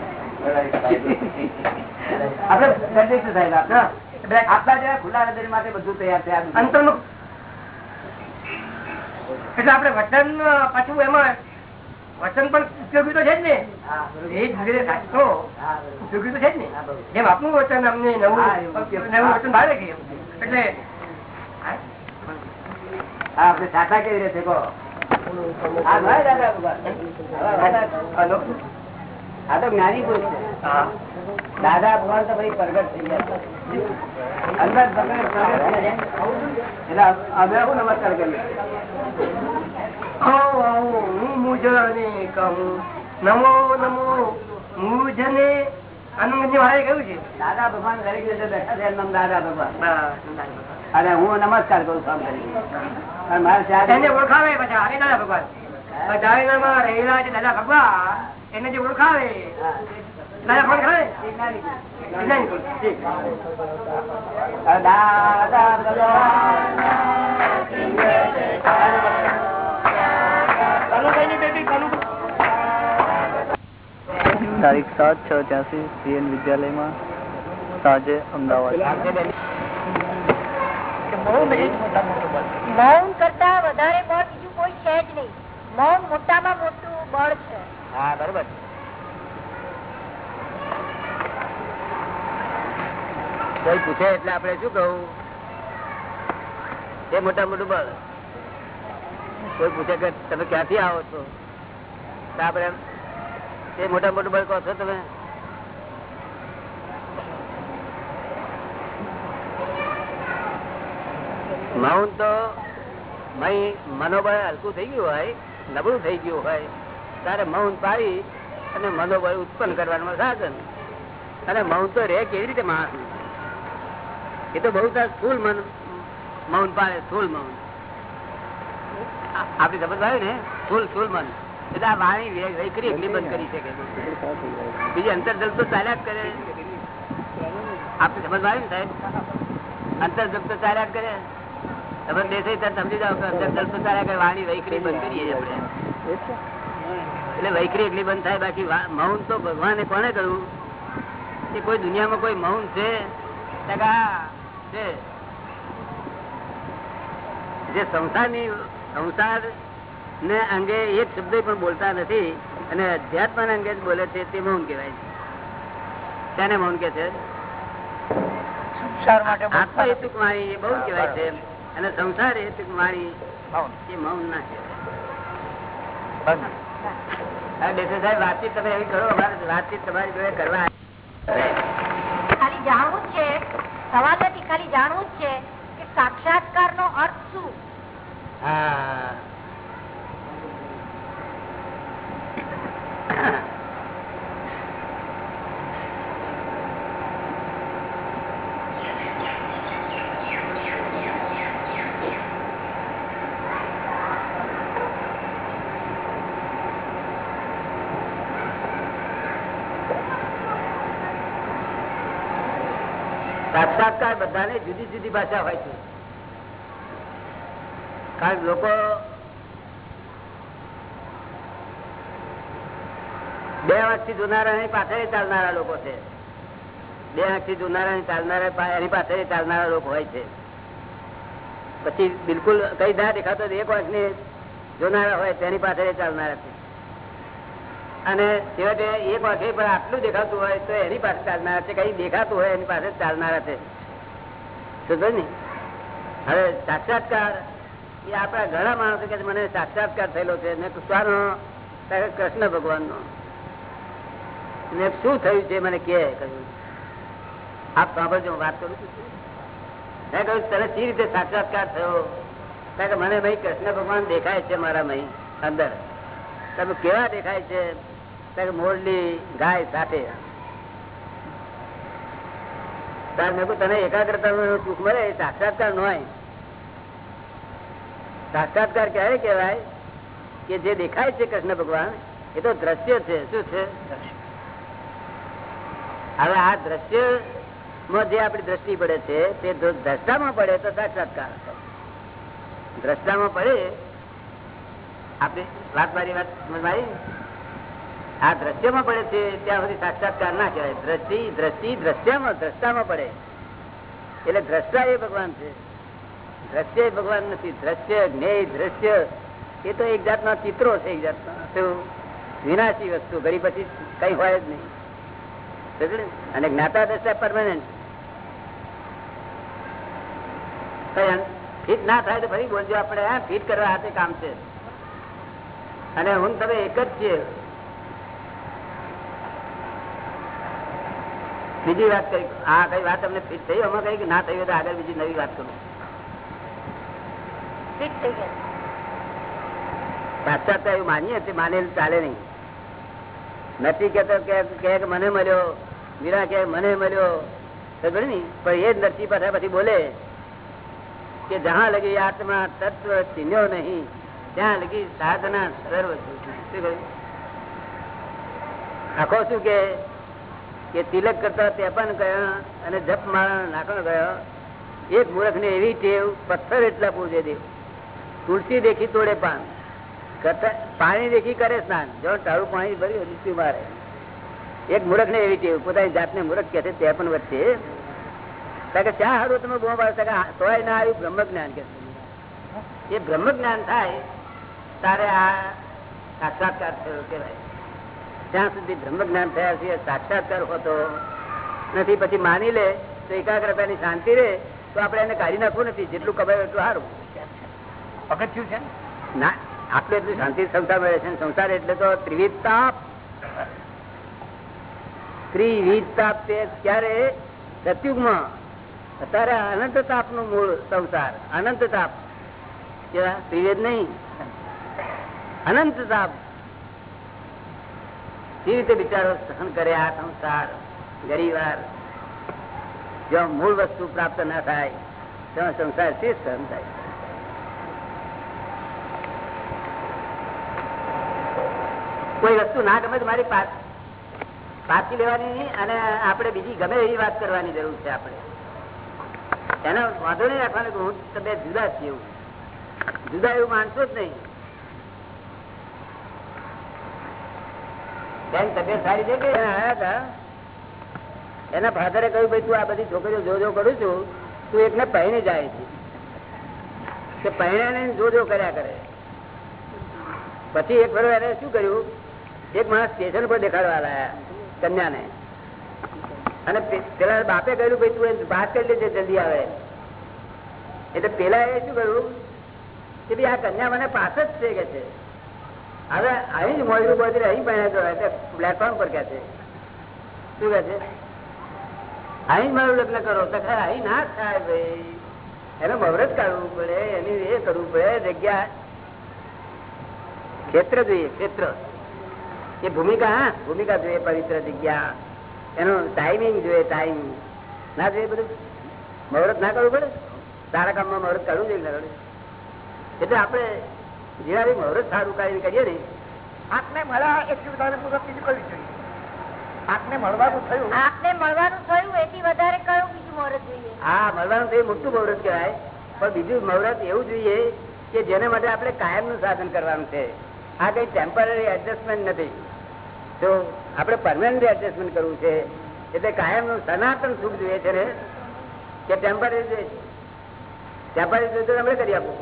આપણે સંદેશ સાહેબ આપણે. આટલા જેવા ખુલ્લા હૃદય માટે બધું તૈયાર છે. આ બધું. એટલે આપણે વચન પાછું એમાં વચન પણ ઉપયોગી તો છે જ ને. એ જ ધીરે ઉપયોગી તો છે જ ને. જેમ આપનું વચન અમને નવું નવું વચન ભાવે કે એટલે આપડે આપણે સાચા કેવી રીતે કહો આ ભાઈ દાદા ભગવાન. હવે હલો. આ તો જ્ઞાની પુરુષ છે હા. દાદા ભગવાન તો ભાઈ પ્રગટ થઈ ગયા અંદર પ્રગટ. એટલે અમે શું નમસ્કાર કરીએ હું મુજને કહું નમો નમો મુજને દાદા ભગવાન અને હું નમસ્કાર કરું છું કરી મારે ઓળખાવે દાદા ભગવાન. રહેલા છે દાદા ભગવાન એને જે ઓળખાવે દાદા ખરા. દાદા ભગવાન. તારીખ સાત છ ત્યાંસી સીએન વિદ્યાલયમાં સાંજે અમદાવાદ. મૌન કરતા વધારે બળ બીજું કોઈ છે જ નહીં. મૌન મોટામાં મોટું બળ છે. હા બરોબર. કોઈ પૂછે એટલે આપણે શું કહું? એ મોટા મોટું બળ. કોઈ પૂછે કે તમે ક્યાંથી આવો છો? આપણે એ મોટા મોટું બળ કહો છો તમે? મૌન તો મનોબળ હલકું થઈ ગયું હોય, નબળું થઈ ગયું હોય, ત્યારે મૌન પાડી અને મનોબળ ઉત્પન્ન કરવાનું સાધન. અને મૌન તો રે કેવી રીતે માણસ? એ તો બહુ સ્થૂલ મન મૌન પાડે સ્થુલ મૌન આપડી સમજ આવે ને? સ્થુલ સ્થુલ મન. એટલે આ વાણી વૈખરી એકલી બંધ કરી શકે બીજી અંતર્જલ તો ચાલ્યા જ કરે. આપણે સમજ આવે ને સાહેબ? અંતર્જલ તો ચાલ્યા જ કરે. તમે દેસાઈ ત્યારે સમજી જાઓ કે અંતર્જલ તો ચાલ્યા કરે. વાણી વૈખરી બંધ કરીએ આપણે. એટલે વૈખરી એટલી બંધ થાય બાકી મૌન તો ભગવાને કોને કહ્યું કે કોઈ દુનિયામાં કોઈ મૌન છે? તો છે. જે સંસારની સંસાર ને અંગે એક શબ્દ પણ બોલતા નથી અને અધ્યાત્મ અંગે જ બોલે છે તે મૌન કહેવાય છે. તેને મૌન કે છે? આત્મહેતુક વાણી એ બહુ કહેવાય છે અને સંસાર હેતુક વાણી એ મૌન ના કહેવાય. વાતચીત તમે એવી કરો અમારે વાતચીત તમારી જોડે કરવા ખાલી જાણવું જ છે. સવાલ નથી ખાલી જાણવું જ છે કે સાક્ષાત્કાર નો અર્થ શું? હા. સાક્ષાત્કાર બધાને જુદી જુદી ભાષા હોય છે. કારણ લોકો બે આંખથી જોનારા પાછળ ચાલનારા લોકો છે. બે આંખથી જોનારા ચાલનારા એની પાછળ ચાલનારા લોકો હોય છે. પછી બિલકુલ કઈ ના દેખાતો એક વર્ષની જોનારા હોય તેની પાછળ ચાલનારા છે. અને છેવટે એક વર્ષે પણ આટલું દેખાતું હોય તો એની પાસે ચાલનારા છે. કઈ દેખાતું હોય એની પાસે ચાલનારા છે. સમજો ને? હવે સાક્ષાત્કાર એ આપણા ઘણા માણસો કે મને સાક્ષાત્કાર થયેલો છે. શાનો કૃષ્ણ ભગવાન નો શું થયું છે મને કે કહ્યું, આપ સાંભળજો, હું વાત કરું છું. મેં કહ્યું, તને સી રીતે સાક્ષાત્કાર થયો? કારણ કે મને ભાઈ કૃષ્ણ ભગવાન દેખાય છે મારા મહી, અંદર. તમે કેવા દેખાય છે? કે મોરલી ગાય સાથે. તાર મેં તને એકાગ્રતા સુખ મળે એ સાક્ષાત્કાર ન હોય. સાક્ષાત્કાર ક્યારે કહેવાય? કે જે દેખાય છે કૃષ્ણ ભગવાન, એ તો દ્રશ્ય છે. શું છે? હવે આ દ્રશ્યમાં જે આપણી દ્રષ્ટિ પડે છે, તે દ્રષ્ટામાં પડે તો સાક્ષાત્કાર દ્રષ્ટામાં પડે, આપણી વાત મારી વાત મારી? આ દ્રશ્યમાં પડે છે, ત્યાં સુધી સાક્ષાત્કાર ના કહેવાય. દ્રષ્ટિ દ્રષ્ટિ દ્રશ્યમાં દ્રષ્ટામાં પડે. એટલે દ્રષ્ટા એ ભગવાન છે. દ્રશ્ય એ ભગવાન નથી. દ્રશ્ય જ્ઞેય દ્રશ્ય એ તો એક જાતના ચિત્રો છે, એક જાતના. વિનાશી વસ્તુ, ઘડી પછી કઈ હોય જ નહીં? અને જ્ઞાતા દ્રષ્ટા પરમાનન્ટ ફિટ ના થાય તો ફરી બોલજો આપણે હા ફિટ કરવા હાથે કામ છે. અને હું તમે એક જ છીએ. બીજી વાત કરી આ કઈ વાત તમને ફિટ થઈ? અમે કઈ કે ના થઈ હોય તો આગળ બીજી નવી વાત કરું. ફિટ થઈ ગયા. પાશ્ચાત્ય એવું માનીએ તે માનેલું ચાલે નહીં. નથી કેતો કે મને મળ્યો, મીરા કે મને મળ્યો પણ એ નથી પાછા પછી બોલે કે જ્યાં લગી આત્મા તત્વ ચિહ્ન્યો નહીં, ત્યાં લગી સાધના સર્વ આખો શું કે? તિલક કરતા તેપન ગયા અને જપ માળા નાખણ ગયો. એક મૂર્ખ ને એવી ટેવ પથ્થર એટલા પૂજે દે. તુલસી દેખી તોડે પાન. પાણી દેખી કરે સ્નાન. જો તારું પાણી ભર્યું લીચું મારે? એક મૂર્ખ ને એવી ટેવ પોતાની જાતને મૂર્ખ કે છે તે પણ વચ્ચે. કે ત્યાં હારું તમે બહુ પાડો તોય ના આવ્યું બ્રહ્મ જ્ઞાન કે એ બ્રહ્મ જ્ઞાન થાય તારે આ સાક્ષાત્કાર થયો કેવાય ત્યાં સુધી બ્રહ્મ જ્ઞાન થયા છે સાક્ષાત્કાર હોતો નથી પછી માની લે તો એકાગ્રતાની શાંતિ રહે તો આપણે એને કાઢી નાખવું નથી જેટલું કમાયું એટલું સારું. અગત્યું છે ના આટલું એટલું શાંતિ સંસાર મળે છે સંસાર એટલે તો ત્રિવિધ તાપ ત્રિવિધ તાપ તે ક્યારે? સતયુગમાં. અત્યારે અનંત તાપનું મૂળ સંસાર. અનંત તાપ કેવા? ત્રિવેદ નહીં. અનંત તાપ કેવી રીતે બિચારો સહન કરે આ સંસાર? ગરીવાર જો મૂળ વસ્તુ પ્રાપ્ત ના થાય તો સંસાર તે સહન થાય. કોઈ વસ્તુ ના ગમે તો મારી પાછી લેવાની અને આપણે બીજી ગમે એવી વાત કરવાની જરૂર છે આપણે. એનો વાંધો નહીં રાખવાનો હું તમે જુદા છીએ એવું. જુદા એવું માનશો જ નહીં. બેન તબિયત સારી છે કે? આવ્યા હતા એના ફાધરે કહ્યું ભાઈ તું આ બધી છોકરીઓ જો જો કરું છું. તું એકને પહેણે જાય છે. તે પહેણ્યાને જો જો કર્યા કરે. પછી એક ફરો એને શું કર્યું? એક માણસ સ્ટેશન પર દેખાડવા લાયા કન્યાને. અને પેલા બાપે કહ્યું ભાઈ તું વાત કરી લેજે, જલ્દી આવે. એટલે પેલા એ શું કર્યું કે ભાઈ આ કન્યા મને પાસ જ છે કે છે. હવે અહીં જ મોડું બોધી અહીં પહેણ્યા એટલે પ્લેટફોર્મ પર કે છે. શું કે છે? અહીં જ મારું લગ્ન કરો. તો ખરા અહીં ના થાય ભાઈ. એને મવરત કાઢવું પડે, એની એ કરવું પડે, જગ્યા. ક્ષેત્ર જોઈએ, ક્ષેત્ર. એ ભૂમિકા હા ભૂમિકા જોઈએ પવિત્ર જગ્યા. એનું ટાઈમિંગ જોઈએ ટાઈમ ના જોઈએ બધું? મહુરત ના કરવું પડે? સારા કામમાં મહુરત કરવું જોઈએ ના એટલે આપણે જેના મહુરત સારું કાર્ય કરીએ ને આપને મળ્યા એટલી વધારે મુહૂર્ત બીજું કરવી જોઈએ. આંખને મળવાનું થયું. આપને મળવાનું થયું એથી વધારે કયું બીજું મુહૂર્ત જોઈએ? હા મળવાનું મોટું મહુરત કહેવાય. પણ બીજું મહુરત એવું જોઈએ કે જેને માટે આપણે કાયમનું સાધન કરવાનું છે. આ કઈ ટેમ્પરરી એડજસ્ટમેન્ટ નથી. તો આપણે પરમાનન્ટ એડજસ્ટમેન્ટ કરવું છે એટલે કાયમનું સનાતન સુખ જોઈએ છે ને કે ટેમ્પરરી જોઈએ ટેમ્પરરી જોઈએ તો તમે કરી આપો.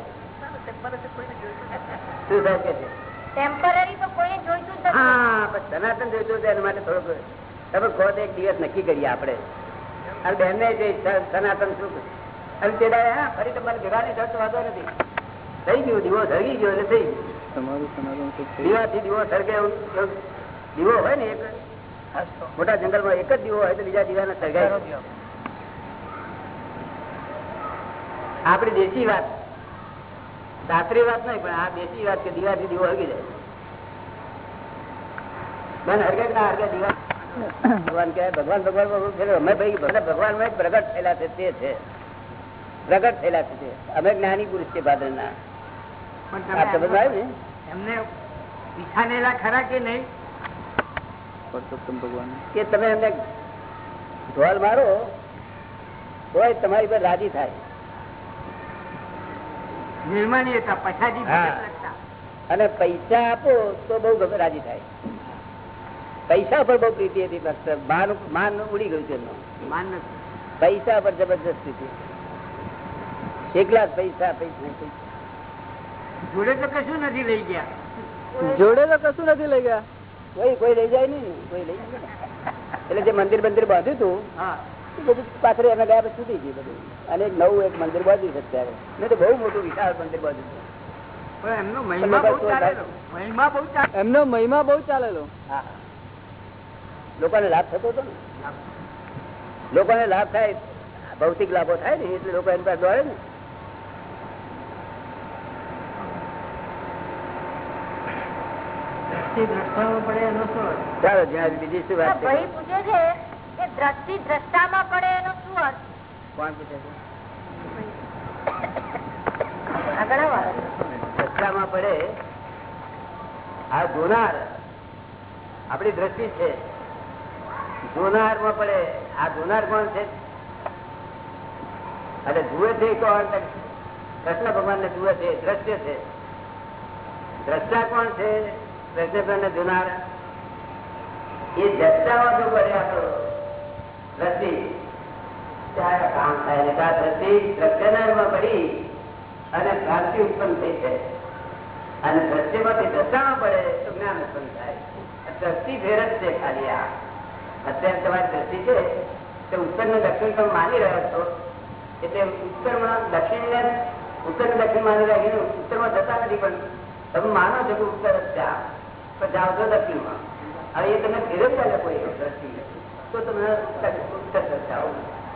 શું સાહેબ કે છે? ટેમ્પરરી તો કોઈને જોઈતું હા પણ સનાતન જોઈતું એના માટે થોડુંક તમે કહો તો એક દિવસ નક્કી કરીએ આપણે. અને બેનને જે સનાતન સુખ. અને તે હા ફરી તમારે ભેગા નહીં થતો વાંધો નથી. થઈ ગયું દીવો સળગી ગયો એટલે થઈ ગયું. તમારું સનાતન સુખ છે દીવાથી દીવો સળગે એવું. દીવો હોય ને એક? મોટા જંગલમાં એક જ દીવો હોય તો બીજા દીવાને સળગાય. આપડી દેશી વાત. શાસ્ત્રી વાત નહીં પણ આ દેશી વાત કે દીવાથી દીવો હળગી જાય. બેન હરગે ના હરગે દીવા? ભગવાન ભગવાન ભગવાન અમે ભાઈ પ્રગટ થયેલા છે તે છે. પ્રગટ થયેલા છે અમે જ્ઞાની પુરુષ છે ભાદર ના ને? એમને પીછાનેલા ખરા કે નહીં? પરસોત્તમ ભગવાન. કે તમે એમને ઢોલ મારો તોય તમારી પર રાજી થાય. અને પૈસા આપો તો બહુ ગમે રાજી થાય. પૈસા પર બહુ પ્રીતિ હતી ફક્ત માન માન ઉડી ગયું છે એમનું. માન પૈસા પર જબરજસ્ત હતી એકલા પૈસા પૈસા પૈસા. જોડે તો કશું નથી લઈ ગયા. જોડે તો કશું નથી લઈ ગયા. કોઈ કોઈ લઈ જાય નહીં કોઈ લઈ એટલે જે મંદિર મંદિર બાંધ્યું હતું એ બધું પાછળ એના ગયા પછી છૂટી ગયું બધું. અને એક નવું એક મંદિર બાંધ્યું છે અત્યારે. મેં તો બહુ મોટું વિશાળ મંદિર બાંધ્યું એમનો મહિમા બહુ ચાલેલો. મહિમા બહુ એમનો મહિમા બહુ ચાલેલો. હા. લોકોને લાભ થતો હતો ને? લોકોને લાભ થાય ભૌતિક લાભો થાય ને એટલે લોકો એની પાસે દોડે ને દ્રષ્ટામાં પડે એનો શું અર્થ? ચાલો જ્યાં બીજી શું વાત ભાઈ પૂછે છે કે દ્રષ્ટિ દ્રષ્ટામાં પડે એનો શું અર્થ? કોણ પૂછે છે? પડે? આ જોનાર. આપણી દ્રષ્ટિ છે. જોનારમાં પડે. આ જોનાર કોણ છે? અને જુએ છે કોણ કૃષ્ણ ભગવાન ને જુએ છે દ્રશ્ય છે. દ્રષ્ટા કોણ છે? કૃષ્ણ ભગવાન એ દ્રષ્ટામાં જો પડે આપણો દ્રષ્ટિ ત્યારે કામ થાય એટલે આ દ્રષ્ટિ દ્રશ્યનારમાં પડી અને ભ્રાંતિ ઉત્પન્ન થઈ છે ખાલી આ. અત્યારે તમારી દ્રષ્ટિ છે તે ઉત્તર ને દક્ષિણ તમે માની રહ્યા છો. એટલે ઉત્તરમાં દક્ષિણ ને ઉત્તર દક્ષિણ માની રાખીને ઉત્તરમાં જતા નથી, પણ તમે માનો છો કે ઉત્તર જ છે. પણ જાઓ છો દક્ષિણમાં હવે એ તમે ફેરવી ચાલે કોઈ દ્રષ્ટિ તો તમે જાઓ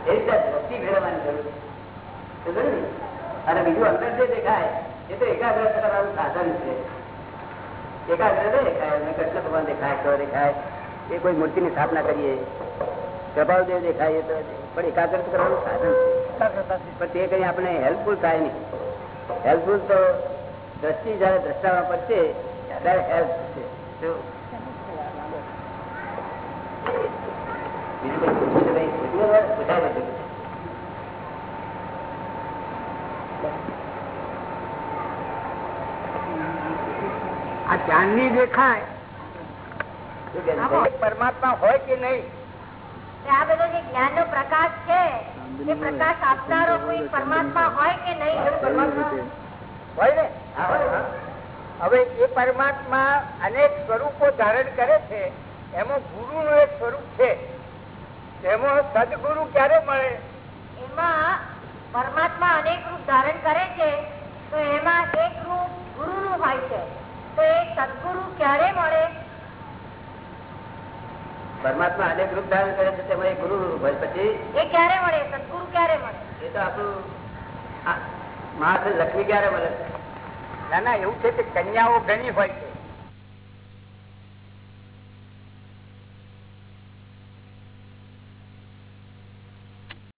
એ રીતે દ્રષ્ટિ ફેરવવાની જરૂર છે. અને બીજું અંદર જે દેખાય એ તો એકાગ્ર કરવાનું સાધન છે. એકાગ્ર દેખાય અને કૃષ્ણ ભગવાન દેખાય તો દેખાય. એ કોઈ મૂર્તિની સ્થાપના કરીએ પ્રભાવદેવ દેખાય તો પણ એકાગ્ર કરવાનું સાધન છે. પણ તે કઈ આપણે હેલ્પફુલ થાય નહીં. હેલ્પફુલ તો દ્રષ્ટિ જયારે દ્રષ્ટાવા પડશે ત્યારે હેલ્પ છે શું? બીજું કઈ પૂછવું છે કઈ? પૂછવું હોય? પૂછાય બધું. આ ચાંદની દેખાય શું કહે છે? આમાં પરમાત્મા હોય કે નહીં આ બધો જે જ્ઞાન નો પ્રકાશ છે એ પ્રકાશ આપનારો કોઈ પરમાત્મા હોય કે નહીં પરમાત્મા હોય ને હા, હોય, હા. હવે એ પરમાત્મા અનેક સ્વરૂપો ધારણ કરે છે. એમાં ગુરુ નું એક સ્વરૂપ છે. એમાં સદગુરુ ક્યારે મળે? એમાં પરમાત્મા અનેક રૂપ ધારણ કરે છે તો એમાં એક રૂપ ગુરુ નું હોય છે. તો એ સદગુરુ ક્યારે મળે? પરમાત્મા અનેક રૂપ ધારણ કરે છે તેમાં એક ગુરુ રૂપ હોય. પછી? એ ક્યારે મળે? સદગુરુ ક્યારે મળે? એ તો આપણું આ મહારાજ લક્ષ્મી ક્યારે મળે? છે ના ના એવું છે કે કન્યાઓ ઘણી હોય